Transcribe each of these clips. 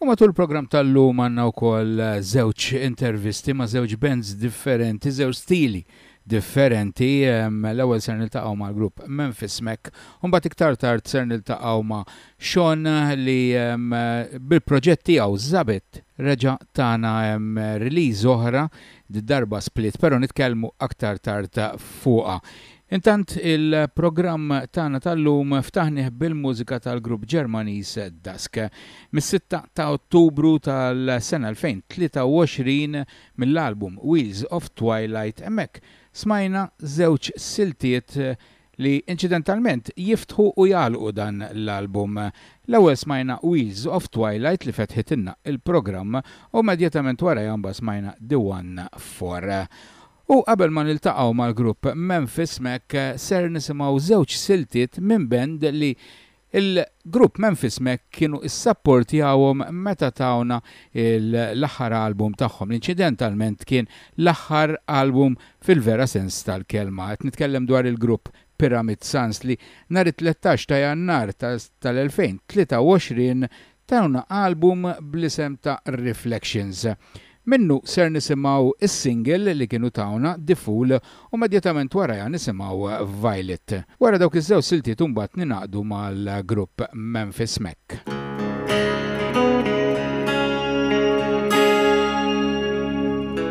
U matul il-programm tal-lum għandna wkoll żewġ intervisti ma' żewġ bands differenti, żewġ stili differenti. L-ewwel ser niltaqgħu mal-grupp Memphis Mek u mbagħad iktar tard ser niltaqgħu ma' Sean li bil-proġett tiegħu Żabet reġa' tana release oħra, did-darba split, però nitkellmu aktar tard fuqha. Intant il-programm tagħna tal-lum ftaħnih bil-mużika tal-grupp Ġermaniż Dusk. Mis-sitta ta' Ottubru tal-sena 2023 mill-album Wheels of Twilight hemmhekk smajna żewġ siltiet li inċidentalment jiftħu u jagħlqu dan l-album. L-ewwel smajna Wheels of Twilight li fetħitilna l-programm u immedjatament warajha mbagħad smajna The One for U qabel ma niltaqgħu mal-grupp Memphis Mek ser nisimgħu żewġ siltiet minn band li l-grupp Memphis Mek kienu issapportjawhom meta tawna l-aħħar album tagħhom, li inċidentalment kien l-aħħar album fil-vera sens tal-kelma. Qed nitkellem dwar il-grupp Pyramid Suns li nhar it-tlettax ta' Jannar tal-2023 Tawna album bl-isem ta' Reflections. Minnu ser nisimgħu s-single li kienu tawna, The Fool, u immedjatament warajha nisimgħu Violet. Wara dawk iż-żewġ siltiet imbagħad ningħaqdu mal-grupp Memphis Mek.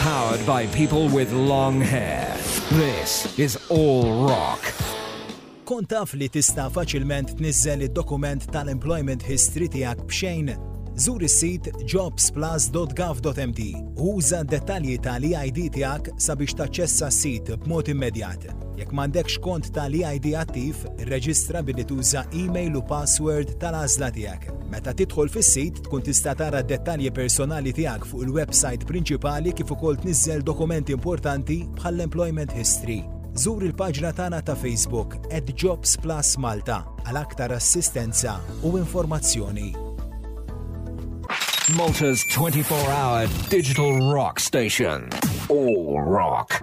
Powered by people with long hair. This is All Rock. Kont taf li tista' faċilment tniżżel id-dokument tal-employment history tiegħek b'xejn? Żur is-sit jobsplus.gov.mt u uża d-dettalji tal-EID tiegħek sabiex taċċessa s-sit b'mod immedjat. Jekk m'għandekx kont tal-EID attiv, irreġistra billi tuża email u password tal-għażla tiegħek. Meta tidħol fis-sit, Tkun tista' tara d-dettalji personali tiegħek fuq il-websajt prinċipali kif ukoll tniżżel dokumenti importanti bħall-employment history. Żur il-paġna tagħna ta' Facebook at Jobs Plus Malta għal aktar assistenza u informazzjoni. Malta's 24-hour digital rock station. All rock.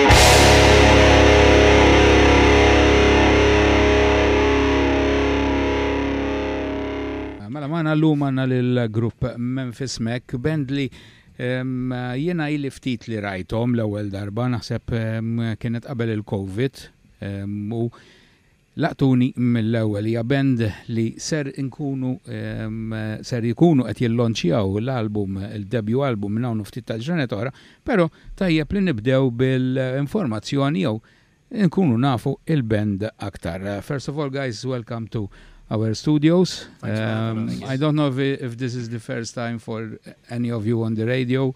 Mela maħna l-lum għanna l-grupp Memphis Mac Band li jena li ftit li rajtom l-ewel darba naħseb kienet qabel il-Covid u Laqtuni mill-ewwel hija band li ser inkunu ser ikunu qed jillonċjaw l-album, il-debut album minn hawn u ftit tal-ġranet oħra, pero tajjeb li nibdew bil-informazzjoni jew inkunu nafu il-band aktar. First of all guys welcome to our studios. I don't know if this is the first time for any of you on the radio.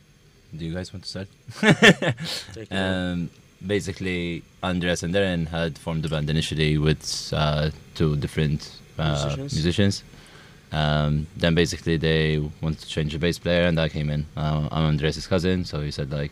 do you guys want to start? um, basically, Andreas and Darren had formed the band initially with uh, two different uh, musicians. musicians. Um, then basically they wanted to change the bass player, and I came in. Uh, I'm Andreas' cousin, so he said like,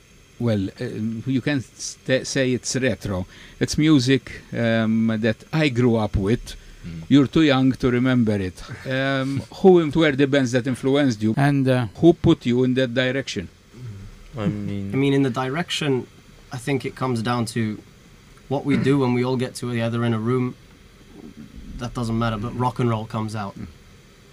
well, um, you can st- say it's retro. It's music um, that I grew up with. Mm. You're too young to remember it. Um, who were the bands that influenced you, and uh, who put you in that direction? I mean, I mean, in the direction I think it comes down to what we do when we all get together in a room. That doesn't matter, but rock and roll comes out. Mm.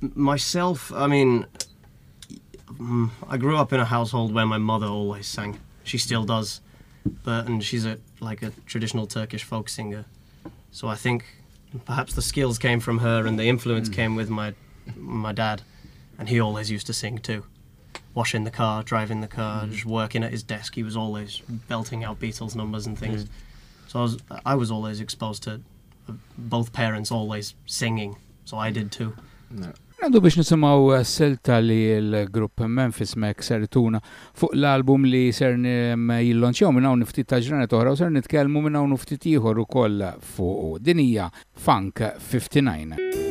myself, I mean, mm, I grew up in a household where my mother always sang. She still does, but and she's a like a traditional Turkish folk singer. So I think perhaps the skills came from her and the influence mm. came with my my dad, and he always used to sing too. Washing the car, driving the car, mm. working at his desk, he was always belting out Beatles numbers and things. Mm. So I was I was always exposed to both parents always singing, so I did too. Għandu biex nisimaw eh, silta li l-grupp Memphis Mac ser tuna fuq l-album li ser jillonċjaw minn hawn ftit ta' ġranet oħra u ser nitkellmu minn hawn ftit ieħor ukoll fuq din hija Funk 59.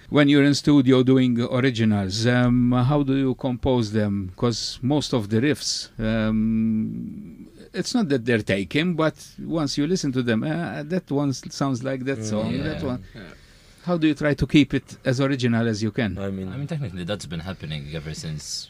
when you're in studio doing originals? Um, how do you compose them? Because most of the riffs. Um, it's not that they're taken, but once you listen to them, uh, that one sounds like that mm, song, yeah. that one. Yeah. How do you try to keep it as original as you can? I mean, I mean, technically, that's been happening ever since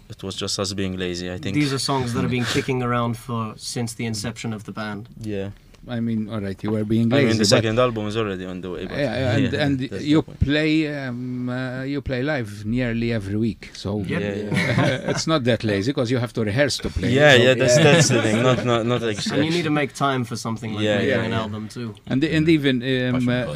It was just us being lazy. I think these are songs that have been kicking around for since the inception of the band. Yeah. I mean, all right, you were being lazy. I mean, the second album is already on the way. yeah, and, yeah, and you play um, uh, you play live nearly every week, so yeah, yeah. it's not that lazy because you have to rehearse to play. Yeah, so. yeah, that's, that's the thing. Not not not actually. And you need to make time for something like making an album too. And and even um, uh,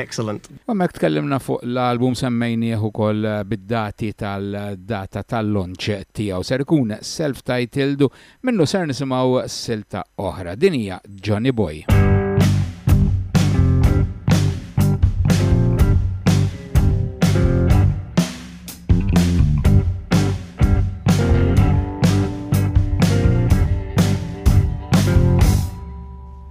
Excellent. Għamek tkellimna fuq l-album semmejnieħ ukoll eh, bid-dati tal-data tal-launch tiegħu. Ser ikun self-titled minnu ser nisimgħu silta oħra. Din hija Johnny Boy.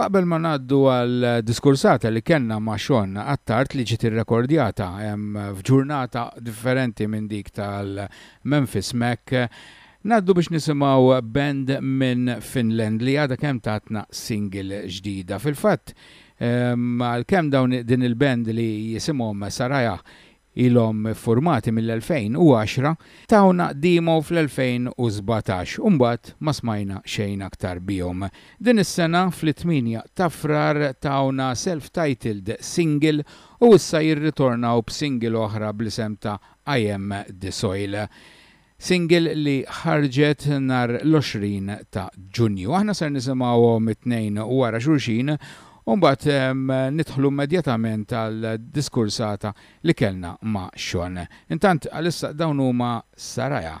Qabel ma ngħaddu għal diskursata li kellna ma' Sean Attard li ġiet irrekordjata f'ġurnata differenti minn dik tal-Memphis Mac, ngħaddu biex nisimgħu band minn Finland li għadha kemm tatna single ġdida. Fil-fatt, għalkemm dawn din il-band li jisimhom Saraja ilhom ffurmati mill-2010, tawna demo fl-2017 u mbagħad ma smajna xejn aktar bihom. Din is-sena fl-8 ta' Frar tawna self-titled single u issa jirritornaw b'single oħra bl-isem ta' I Am The Soil. single li ħarġet nhar l-20 ta' Ġunju. Aħna ser nisimgħuhom it-tnejn wara xulxin u mbagħad nidħlu immedjatament għal diskursata li kellna ma' Sean. Intant għalissa dawn huma Saraja.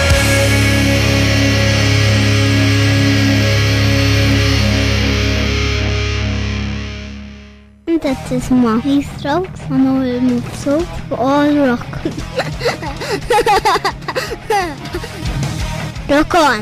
Inta tisma' Three Strokes ma' Noel Mufsu u All Rock. Rock on!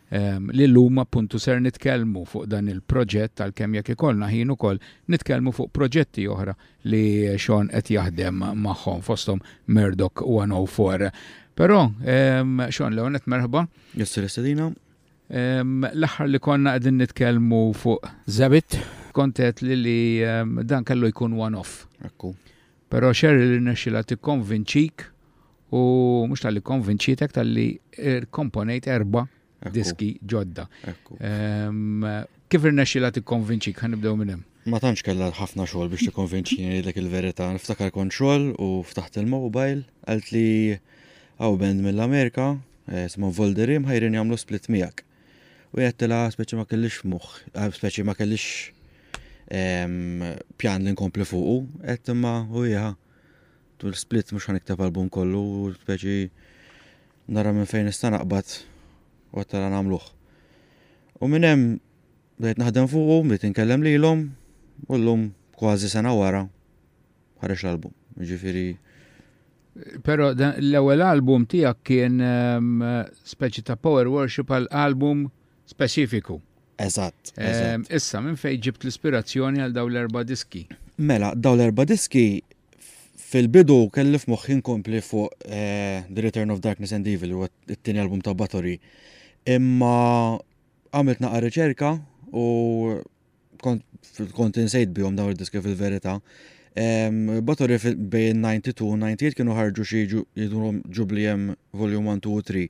li llum appuntu ser nitkellmu fuq dan il-proġett għalkemm jekk ikollna ħin ukoll nitkellmu fuq proġetti oħra li Sean qed jaħdem magħhom fosthom Murdoch 104. Però Sean l-ewwel qed merħba. Grazzi Sedina. L-aħħar li konna qegħdin nitkellmu fuq Zabit, kontet li li dan kellu jkun one-off. Ekku. Però xer li nexxila tikkonvinċik U mhux tal-li konvinċietek tal-li komponejt erba' diski ġodda. Ehm, kif irnexxilha tikkonvinċik ħan nibdew minn hemm? Ma tantx kellha ħafna xogħol biex tikkonvinċini dik il-verità. Niftakar kont xogħol u ftaħt il-mobile qalt li hawn band mill-Amerika eh, ismu Volderim ħajrin jagħmlu split miegħek. U jgħidtilha speċi ma kellix moħħ, eh, speċi ma kellix ehm, pjan li nkompli fuqu, qed imma u Tul split mhux ħa nikteb album kollu u speċi nara minn fejn nista' naqbad u għattara nagħmluh. U minn hemm bdejt naħdem fuqu, bdejt inkellem lilhom u llum kważi sena wara ħareġ l-album. Ġifieri Pero l-ewwel album tiegħek kien ehm, speċi ta' power worship għal album speċifiku. Eżatt. Ehm, issa minn fejn ġibt l-ispirazzjoni għal daw l-erba' diski? Mela, daw l-erba' diski fil-bidu kelli f'moħħi nkompli fuq eh, The Return of Darkness and Evil, huwa t-tieni album ta' Bathory. Imma għamilt naqa' riċerka u kont insejt bihom dawn id-diski fil-verità. Bathory bejn 92 u 98 kienu ħarġu xi jidhom Jubileum Volume 1, 2 u 3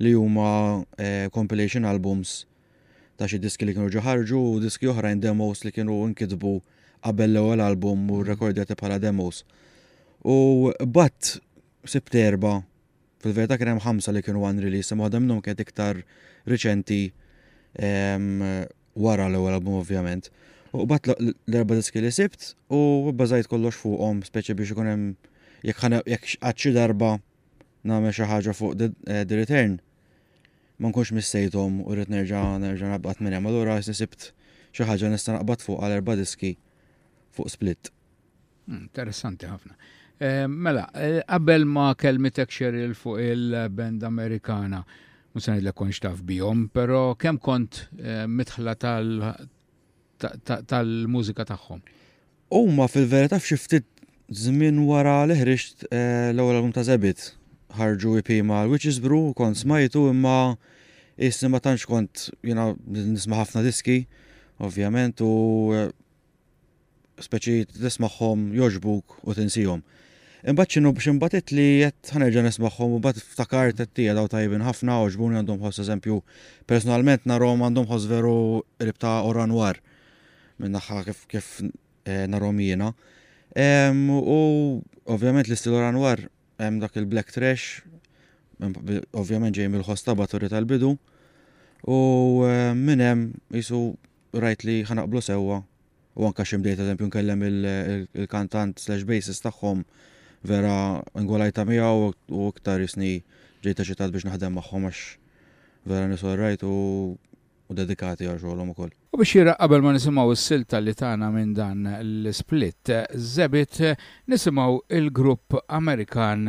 li huma eh, compilation albums ta' xi diski li kienu ġa ħarġu u diski oħrajn demos li kienu nkitbu qabel l-ewwel album u rrekordjati bħala demos. U b'għadd sibt erba', fil-verità kien hemm ħamsa li kienu unreleased, imma waħda minnhom kienet iktar riċenti wara l-ewwel album ovvjament. U b'għadd l-erba' diski li sibt u bbażajt kollox fuqhom speċi biex ikun hemm jekk għad xi darba nagħmel xi ħaġa fuq the return ma nkunx missejthom u rrid nerġa' nerġa' naqbad minn hemm. Allura isni sibt xi ħaġa nista' naqbad fuq għal erba' diski fuq split. Hmm, interessanti ħafna. Eh, mela, eh, qabel ma kelmitek xeril fuq il-band Amerikana, musa ngħidlek konx taf bihom, però kemm kont eh, mitħla tal tal-mużika tagħhom. Huma fil-verità f'xi ftit żmien wara li ħriġt eh, l-ewwel album ta' Zebit ħarġu EP ma' Witches Brew kont smajtu imma jisni ma tantx kont jiena nisma' ħafna diski ovvjament u eh, speċi tismagħhom joġbuk u tinsihom. Imbagħad x'inhu biex imbagħad għedt li qed ħanerġa' nismagħhom u mbagħad ftakart qed hija daw tajbin ħafna għoġbuni għandhom ħoss eżempju personalment narhom għandhom ħoss veru qrib ta' Au Renoir minn naħa kif kif eh, narhom jiena. Em, U ovvjament l-istil Au Renoir hemm dak il-black trash em, ovvjament ġej mill-ħoss ta' Baturi tal-bidu u eh, minn hemm jisu rajt li ħanaqblu sewwa u anke xi mdejta eżempju nkellem il-kantant slash bassist tagħhom vera ngwalajta miegħu u iktar jisni ġejt eċitat biex naħdem magħhom għax vera nies orrajt u dedikati għal xogħolhom ukoll. U biex jieraq qabel ma nisimgħu s-silta li tagħna minn dan l-isplit Żebit, nisimgħu l-grupp Amerikan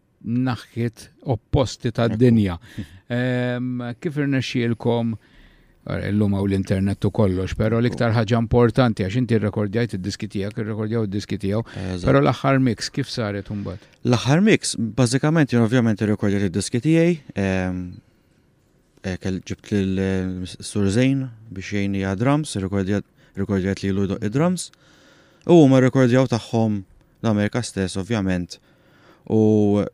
naħħiet opposti tad-dinja. Ehm, kif irnexxielkom Illum għaw l-internet u kollox, pero l-iktar ħaġa importanti, għax inti rekordjajt id-diski tijak, rekordjaw id-diski tijaw, pero l-axħar mix, kif saret umbat? L-axħar mix, bazzikament, jien ovvjament rekordjajt id-diski tijaj, ehm, Kell ġibt lil Sur Zejn biex jgħinni għad drums, rikordjat li l id-drums. U huma rikordjaw tagħhom l-Amerika stess, ovvjament. U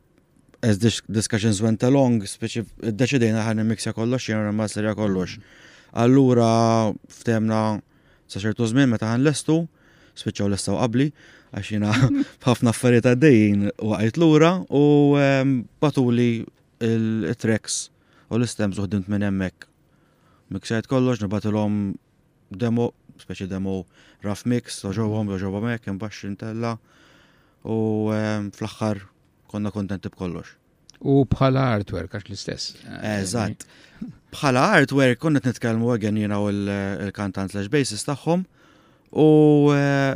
as discussions went along, speċi id-deċidejna ħan miksja kollox jena ma serja kollox. Allura ftemna sa ċertu żmien meta ħan lestu, spiċċaw lestaw qabli, għax jena ħafna affarijiet għaddejjin u għajt lura u ehm, batuli Il-tracks u l-istems u ħdimt minn hemmhekk. Miksajt kollox, nibgħatilhom demo, speċi demo rough mix, toġobhom, toġobhom hekk, imbaxxi ntella. U ehm, fl-aħħar konna kontenti b'kollox. U bħala artwork għax l-istess. Eżatt. Bħala artwork konna qed nitkellmu għagħen jiena u l-kantant slash bassist tagħhom u eh,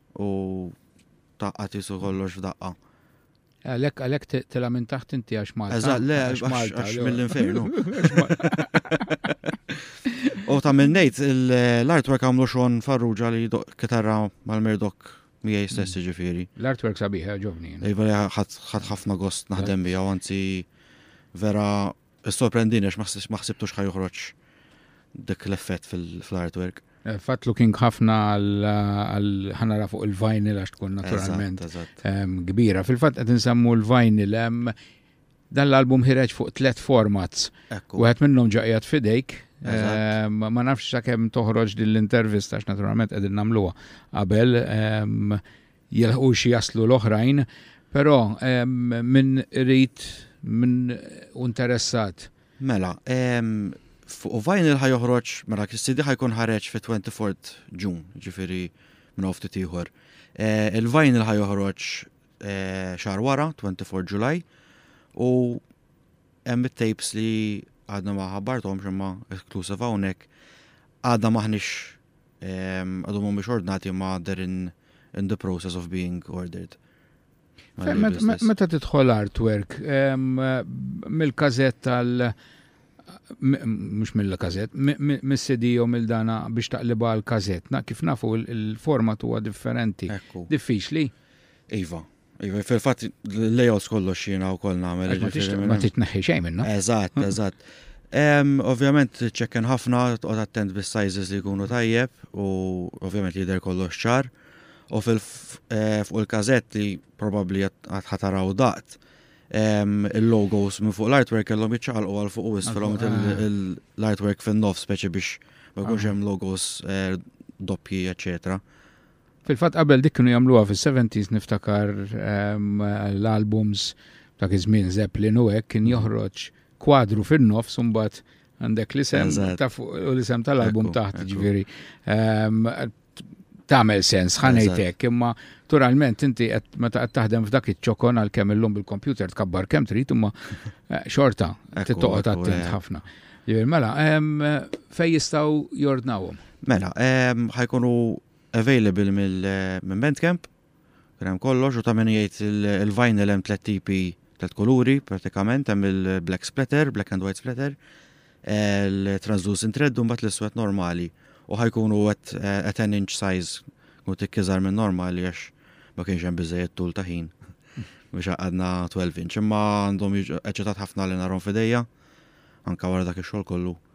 u taqqat jisu kollox f'daqqa. Għalek, għalek tela minn taħt inti għax Malta. Eżat, le, għax Malta. Għax mill-infernu. U ta' minn nejt, l-artwork għamlu xon farruġa li kitarra mal-merdok miegħi stess mm. ġifiri. L-artwork sabiħa ġovni. Iva ħadd ħafna gost naħdem bija, għanzi vera Issorprendini għax ma ħsibtux ħa joħroġ dik l-effett fl-artwork. Eh, Fat looking ħafna għal ħanara fuq il-vinyl għax tkun naturalment ehm, kbira. Fil-fat qed nsemmu l-vinyl ehm, dan l-album ħireġ fuq tlet formats. Wieħed minnhom ġaqjat fidejk. Ehm, ma nafx sakemm toħroġ din l-intervista għax naturalment qegħdin nagħmluha qabel jilħqux jaslu l-oħrajn, però min irid, min hu interessat. Mela, fuq Vinyl ħa joħroġ, mela is-CD ħa jkun ħareġ fit-24th June, jiġifieri minn hawn ftit ieħor. Il-Vinyl ħa joħroġ xahar wara, 24 July, u hemm it-tapes li għadna ma ħabbarthomx imma exclusive hawnhekk, għadna m'aħniex Għadhom mhumiex ordnati ma they're in, in the process of being ordered. Meta tidħol artwork, mill-kazett tal mux mill-kazett, mill-CD u mill-dana biex taqliba għal-kazett. Na, kif nafu il-format huwa differenti. Diffiċli? Iva, Iva, fil-fatt l-layouts kollox jiena wkoll nagħmel. Ma jiġifieri titneħħi xejn minna. Eżatt, eżatt. Ovvjament ċekken ħafna tqgħod attent bis-sizes li jkunu tajjeb u ovvjament jidher kollox ċar. U fil eh, fuq il-każett li probabbli ħataraw daqt il-logos minn fuq l-artwork kellhom jiċċaqalqu għal fuq u isfilhom l-artwork fin-nofs speċi biex ma jkunx hemm logos eh, doppji, eċċetera. Fil-fatt qabel dik kienu jagħmluha fis-70s niftakar l-albums dak iż-żmien Zeppelin u hekk kien joħroġ kwadru fin-nofs u mbagħad għandek l-isem ta' fuq u l-isem tal-album taħt ġifieri. Ehm, tagħmel sens ħanejtek imma naturalment inti qed meta qed taħdem f'dak iċ-ċokon għal kemm illum bil-kompjuter tkabbar kemm trid imma eh, xorta tittoqgħod attent eh. ħafna. Mela, ehm, fej jistgħu jordnawhom? Mela, ħajkunu available minn Bandcamp, krem kollox, u ta' minn jgħid il-vinyl hemm tlet tipi tlet kuluri, pratikament, hemm il-black splatter, black and white splatter, il-translucent red, un bat l-iswet normali. U ħajkunu għet 10 inch size, u tikkizar minn normali għax ma kienx hemm biżejjed tul ta' ħin biex għadna 12 inch. Imma għandhom eċitat ħafna li narom fidejja, anka wara dak ix-xogħol kollu.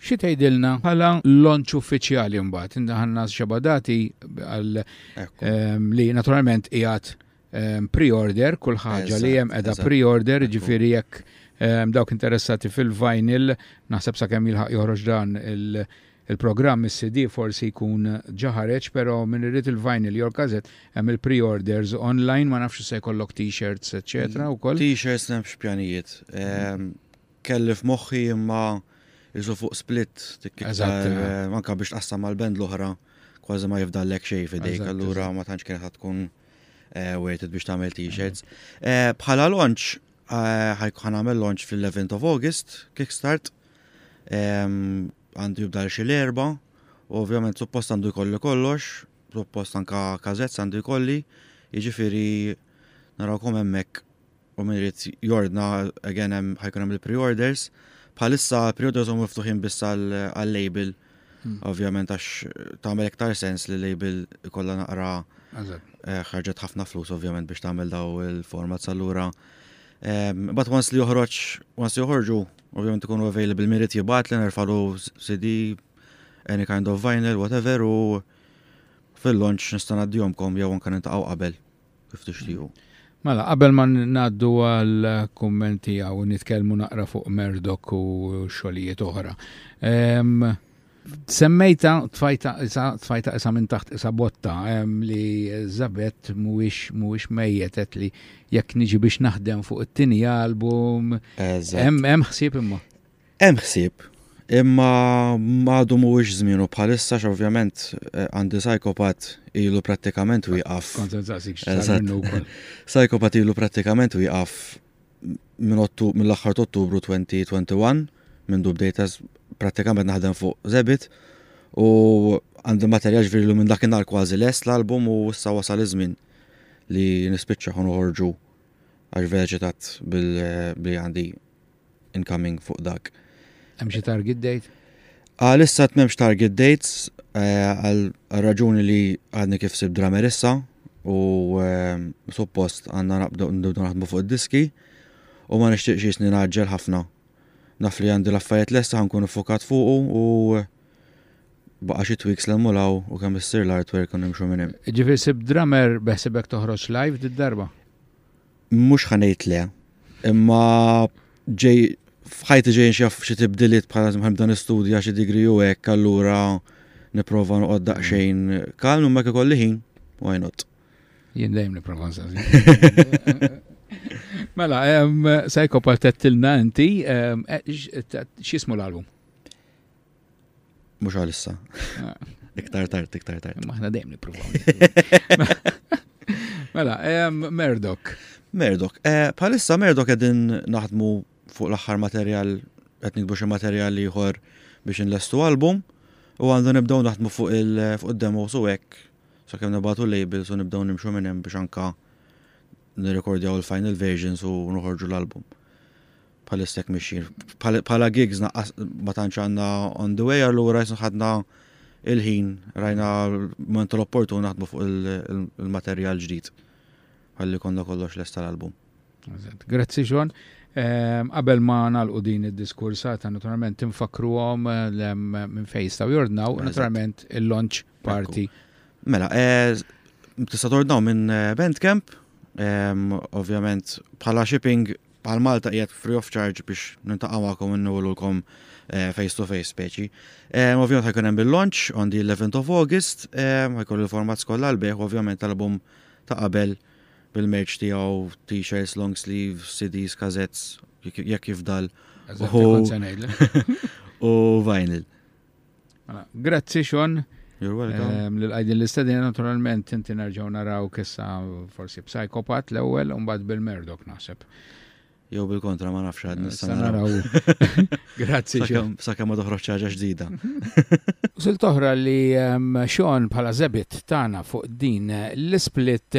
Xi tgħidilna bħala lonċ uffiċjali mbagħad indaħalna xeba dati għal ehm, li naturalment qiegħed ehm, pre-order kull ħaġa li hemm qiegħda pre-order ġifieri jekk ehm, dawk interessati fil-vinyl naħseb sakemm jilħaq joħroġ dan il- il-programm is-CD forsi jkun ġaħareġ, pero minn irrid il-vinyl jew kazet hemm il-pre-orders online ma nafx se jkollok t-shirts, eċetera mm. wkoll. T-shirts nafx pjanijiet. Ehm, Kelli f'moħħi imma qisu fuq split dik iktar anke biex tqassam mal-band l-oħra kważi ma jifdallek xejn f'idejk allura ma tantx kienet tkun worth it biex tagħmel t-shirts. Bħala launch ħajkun nagħmel launch fl-11th of August, Kickstart. Għandu jibda xi l-erba' u ovvjament suppost għandu jkolli kollox, suppost anke każettes għandu jkolli, jiġifieri narawkom hemmhekk u min irid jordna again hemm ħajkun hemm il-pre-orders. Bħalissa pre-orders huma miftuħin biss għal-label. Hmm. Ovvjament għax tagħmel iktar sens li label ikollha naqra eh, ħarġet ħafna flus ovvjament biex tagħmel daw il-formats allura. Ehm, but once li joħroġ, once joħorġu, ovvjament ikunu available min irid jibgħat li nerfalu CD, any kind of vinyl, whatever, u fil-launch nista' ngħaddihomkom jew anke nintaqgħu qabel. kif tixtiequ. Mela, qabel ma ngħaddu għal kummenti għaw nitkellmu naqra fuq Merdok u xogħlijiet oħra. Semmejta tfajta isa tfajta isa minn taħt isa botta li Zabet mhuwiex mhuwiex mejjetet li jekk niġi biex naħdem fuq it-tieni album hemm hemm ħsieb imma. Hemm ħsieb, imma għadu mhuwiex żmienu bħalissa x'ovvjament eh, għandi psychopath ilu prattikament wieqaf. Psychopath ilu prattikament wieqaf mill-aħħar Ottubru 2021 minn dub data prattikament naħdem fuq Zebit u għandi materjal ġvirilu minn dakinhar kważi lest l-album u issa wasal iż-żmien li nispiċċa ħon uħorġu għax veċitat bil-għandi eh, incoming fuq dak. Hemm xi target date? Għalissa qed m'hemmx target dates eh, għal raġuni li għadni kif sib drummer issa u eh, suppost għandna naqbdu naħdmu fuq id-diski u ma nixtieqx jisni naġġel ħafna. Naf li għandi l-affarijiet lesta ħankun fukat fuqu u baqa xi tweaks l mulaw u kemm issir l-artwork u nimxu minn hemm. Ġifier sib drummer beħsibek toħroġ live did-darba? Mhux ħa ngħid le, imma ġej f'ħajti ġejjin xi xi tibdiliet bħala timħem dan istudja xi digri u hekk allura nipprova noqgħod daqsxejn kalm imma kif kolli ħin why not. Jien dejjem nipprova nsażi. Mela, Psychopath tettilna inti, eh, x'ismu l-album? Mhux għalissa. Ah. Iktar tard, iktar tard. Maħna dejjem nippruvaw. Mela, Merdok. Merdok. Eh, palissa Merdok qegħdin naħdmu fuq l-aħħar materjal qed nikbu xi materjal ieħor biex inlestu album u għandu nibdew naħdmu fuq il-demos u hekk sakemm nibgħatu labels u nibdew nimxu minn hemm biex anka nirrekordjaw il-final versions u noħorġu l-album. Bħalissa hekk mixjin. Bħala gigs naqqas ma tantx għandna on the way allura jisna ħadna il-ħin rajna l-moment l-opportun naħdmu fuq il-materjal ġdid. Ħalli konna kollox lesta l-album. Grazzi Sean. Ehm, qabel ma nalqu din id-diskursata, naturalment tinfakruhom eh, minn fejn jistgħu jordnaw, naturalment il-launch party. Mela, eh, tista' tordnaw minn eh, Bandcamp, ehm, ovvjament bħala shipping Bħal Malta qiegħed free of charge biex nintaqgħu magħkom u newlulkom eh, face to face speċi. Eh, ovvjament ħajkun hemm bil-launch on the 11th of August, eh, ħajkun il-format skolla l-beħ ovvjament tal-album ta' qabel bil-merch tiegħu, t-shirts, long sleeve, CDs, kazetz, jekk jifdal. U vinyl. Mela, grazzi xon. You're welcome. Ehm, lil għajdin l-istedin naturalment inti nerġaw naraw kissa forsi b'sajkopat l-ewwel u mbagħad bil-merdok naħseb. Jew bil-kontra ma nafx għad eh, nista' naraw. Grazzi. Sakemm ma toħroġ ċaġa ġdida. Sil toħra li ehm, Sean bħala zebit tagħna fuq din l-isplit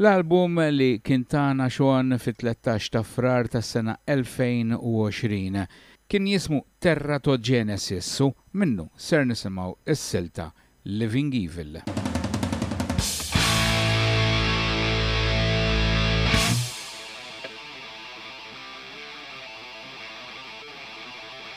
L-album li kien tana xogħon fit-tlettax ta' Frar tas-sena 2020. Kien jismu Terratogenesis u minnu ser nisimgħu s-silta Living Evil.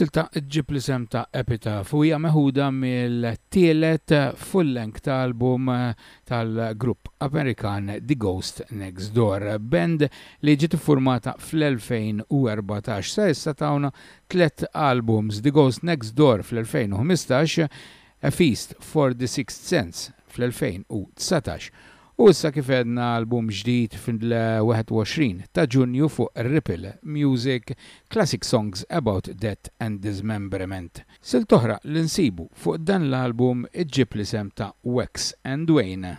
silta ġib li sem ta' Epitaph u hija meħuda mill-tielet full-length tal-album tal-grupp Amerikan The Ghost Next Door, band li ġiet iffurmata fl-2014 sa issa tawna tliet albums, The Ghost Next Door fl-2015, A Feast for the Sixth Sense fl-2019 u issa kif għedna album ġdid fil-21 ta' Ġunju fuq Ripple Music, Classic Songs About Death and Dismemberment. Silt oħra li nsibu fuq dan l-album iġġib l-isem ta' Wax and Wayne.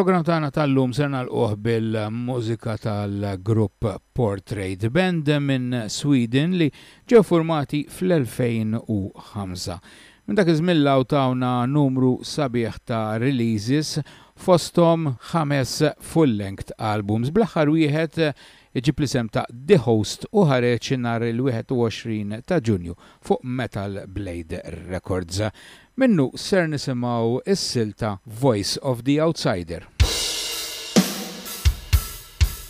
il-program tagħna tal-lum ser nagħlquh bil-mużika tal-grupp Portrait Band minn Sweden li ġew formati fl-2005. Minn dak iż-żmien 'l hawn tawna numru sabiħ ta' releases, fosthom ħames full-length albums, bl-aħħar wieħed iġib l-isem ta' The Host u ħareġ nhar il-21 ta' Ġunju fuq Metal Blade Records. Minnu ser nisimgħu s-silta Voice of the Outsider.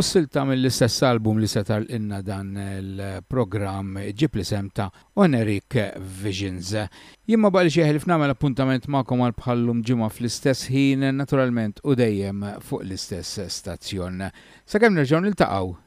U s-silta mill-istess album li se tagħlqilna dan il-programm ġġib l-isem ta' Oneric Visions. Jien ma baqlix jeħlif nagħmel appuntament magħkom għal bħal-lum ġimgħa fl-istess ħin, naturalment u dejjem fuq l-istess stazzjon. Sakemm nerġgħu niltaqgħu,